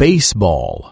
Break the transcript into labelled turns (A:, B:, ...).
A: baseball.